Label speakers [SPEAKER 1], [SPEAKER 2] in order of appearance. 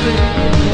[SPEAKER 1] spin.